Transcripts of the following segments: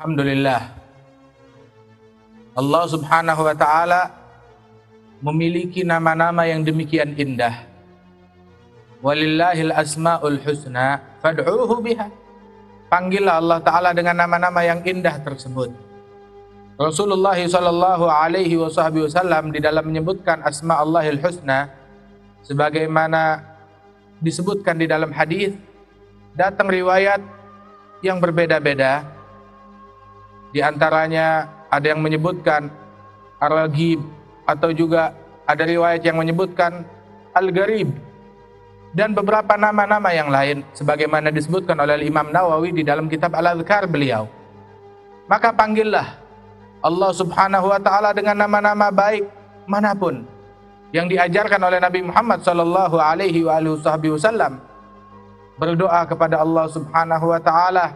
Alhamdulillah. Allah Subhanahu wa taala memiliki nama-nama yang demikian indah. Walillahil asmaul husna fad'uuhu biha. Panggillah Allah taala dengan nama-nama yang indah tersebut. Rasulullah sallallahu alaihi wasallam di dalam menyebutkan asma Allahil husna sebagaimana disebutkan di dalam hadis datang riwayat yang berbeda-beda di antaranya ada yang menyebutkan Ar-Ragib atau juga ada riwayat yang menyebutkan Al-Garib dan beberapa nama-nama yang lain sebagaimana disebutkan oleh Imam Nawawi di dalam kitab Al-Adhkar beliau. Maka panggillah Allah Subhanahu wa taala dengan nama-nama baik mana pun yang diajarkan oleh Nabi Muhammad sallallahu alaihi wasallam berdoa kepada Allah Subhanahu wa taala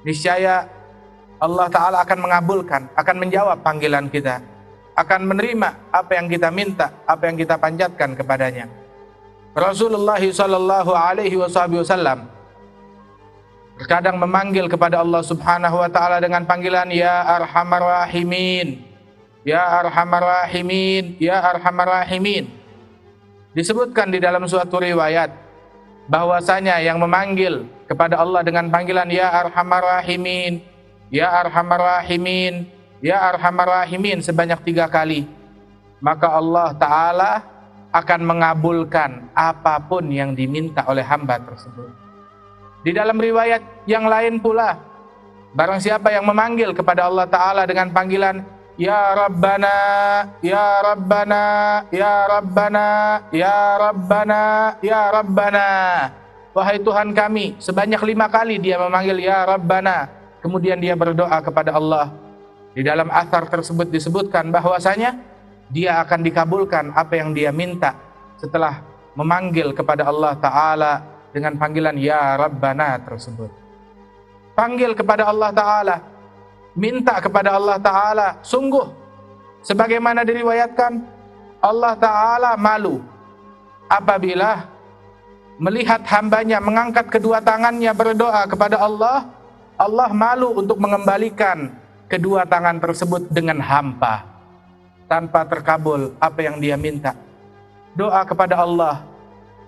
niscaya Allah taala akan mengabulkan akan menjawab panggilan kita akan menerima apa yang kita minta apa yang kita panjatkan kepadanya. Rasulullah sallallahu alaihi wasallam terkadang memanggil kepada Allah Subhanahu wa taala dengan panggilan ya arhamar rahimin ya arhamar rahimin ya arhamar rahimin. Disebutkan di dalam suatu riwayat bahwasanya yang memanggil kepada Allah dengan panggilan ya arhamar rahimin ya arhamar rahimin ya arhamar rahimin sebanyak tiga kali maka Allah taala akan mengabulkan apa pun yang diminta oleh hamba tersebut di dalam riwayat yang lain pula, barang siapa yang memanggil kepada Allah Ta'ala dengan panggilan, Ya Rabbana, Ya Rabbana, Ya Rabbana, Ya Rabbana, Ya Rabbana. Wahai Tuhan kami, sebanyak lima kali dia memanggil Ya Rabbana. Kemudian dia berdoa kepada Allah. Di dalam asar tersebut disebutkan bahwasanya dia akan dikabulkan apa yang dia minta setelah memanggil kepada Allah Ta'ala dengan panggilan Ya Rabbana tersebut. Panggil kepada Allah Ta'ala. Minta kepada Allah Ta'ala. Sungguh. Sebagaimana diriwayatkan. Allah Ta'ala malu. Apabila melihat hambanya mengangkat kedua tangannya berdoa kepada Allah. Allah malu untuk mengembalikan kedua tangan tersebut dengan hampa. Tanpa terkabul apa yang dia minta. Doa kepada Allah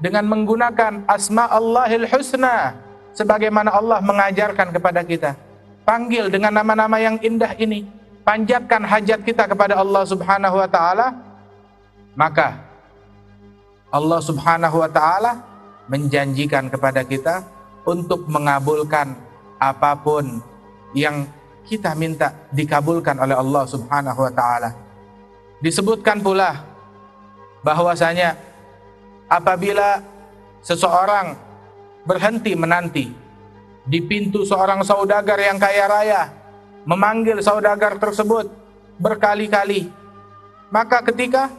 dengan menggunakan asma Allahil husna sebagaimana Allah mengajarkan kepada kita. Panggil dengan nama-nama yang indah ini, panjatkan hajat kita kepada Allah Subhanahu wa taala, maka Allah Subhanahu wa taala menjanjikan kepada kita untuk mengabulkan apa pun yang kita minta dikabulkan oleh Allah Subhanahu wa taala. Disebutkan pula bahwasanya apabila seseorang berhenti menanti di pintu seorang saudagar yang kaya raya, memanggil saudagar tersebut berkali-kali. Maka ketika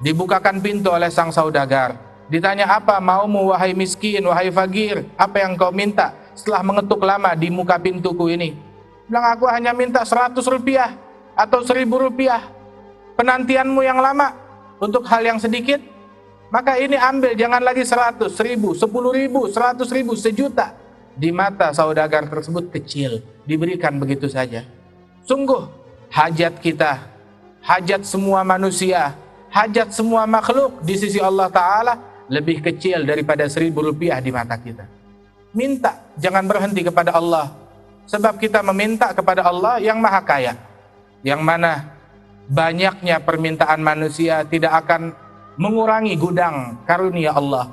dibukakan pintu oleh sang saudagar, ditanya apa maumu wahai miskin, wahai fakir, apa yang kau minta setelah mengetuk lama di muka pintuku ini? Bilang aku hanya minta 100 rupiah atau 1000 rupiah. Penantianmu yang lama untuk hal yang sedikit maka ini ambil jangan lagi seratus, ribu, sepuluh ribu, seratus ribu, sejuta. Di mata saudagar tersebut kecil. Diberikan begitu saja. Sungguh hajat kita, hajat semua manusia, hajat semua makhluk di sisi Allah Ta'ala lebih kecil daripada seribu rupiah di mata kita. Minta, jangan berhenti kepada Allah. Sebab kita meminta kepada Allah yang maha kaya. Yang mana banyaknya permintaan manusia tidak akan mengurangi gudang karunia Allah.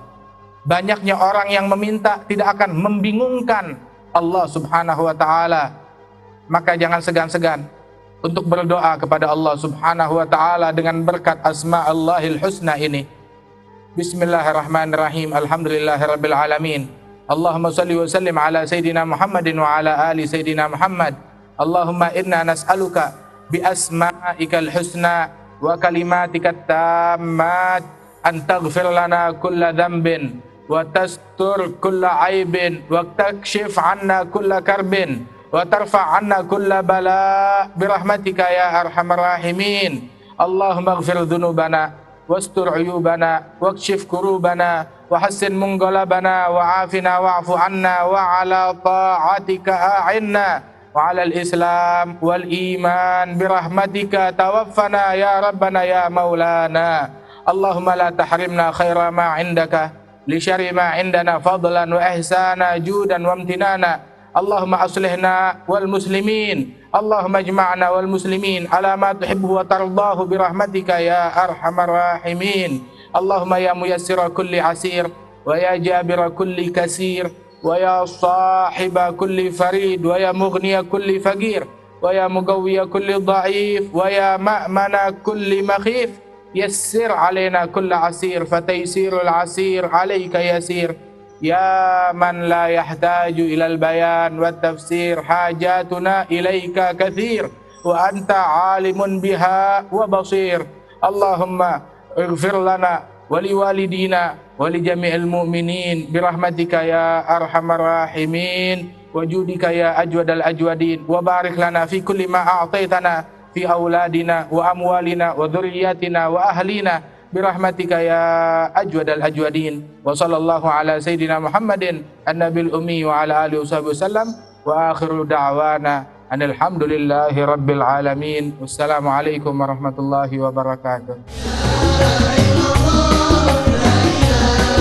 Banyaknya orang yang meminta tidak akan membingungkan Allah Subhanahu wa taala. Maka jangan segan-segan untuk berdoa kepada Allah Subhanahu wa taala dengan berkat asma Allahil husna ini. Bismillahirrahmanirrahim. Alhamdulillahirabbil sallim ala sayidina Muhammadin wa ala ali sayidina Muhammad. Allahumma inna nas'aluka bi asma'ikal husna وكلماتك التامات أن تغفر لنا كل ذنب وتستر كل عيب وتكشف عنا كل كرب وترفع عنا كل بلاء برحمتك يا أرحم الراحمين اللهم اغفر ذنوبنا واستر عيوبنا واكشف كروبنا وحسن منقلبنا وعافنا واعف عنا وعلى طاعتك أعنا وعلى الإسلام والإيمان برحمتك توفنا يا ربنا يا مولانا. اللهم لا تحرمنا خير ما عندك لشر ما عندنا فضلا وإحسانا جودا وامتنانا. اللهم أصلحنا والمسلمين. اللهم اجمعنا والمسلمين على ما تحبه وترضاه برحمتك يا أرحم الراحمين. اللهم يا ميسر كل عسير ويا جابر كل كسير ويا صاحب كل فريد ويا مغني كل فقير ويا مقوي كل ضعيف ويا مأمن كل مخيف. يسر علينا كل عسير فتيسير العسير عليك يسير. يا من لا يحتاج إلى البيان والتفسير حاجاتنا إليك كثير. وأنت عالم بها وبصير. اللهم اغفر لنا ولوالدينا ولجميع المؤمنين برحمتك يا أرحم الراحمين وجودك يا أجود الأجودين وبارك لنا في كل ما أعطيتنا في أولادنا وأموالنا وذرياتنا وأهلنا برحمتك يا أجود الأجودين وصلى الله على سيدنا محمد النبي الأمي وعلى آله وصحبه وسلم وآخر دعوانا أن الحمد لله رب العالمين والسلام عليكم ورحمة الله وبركاته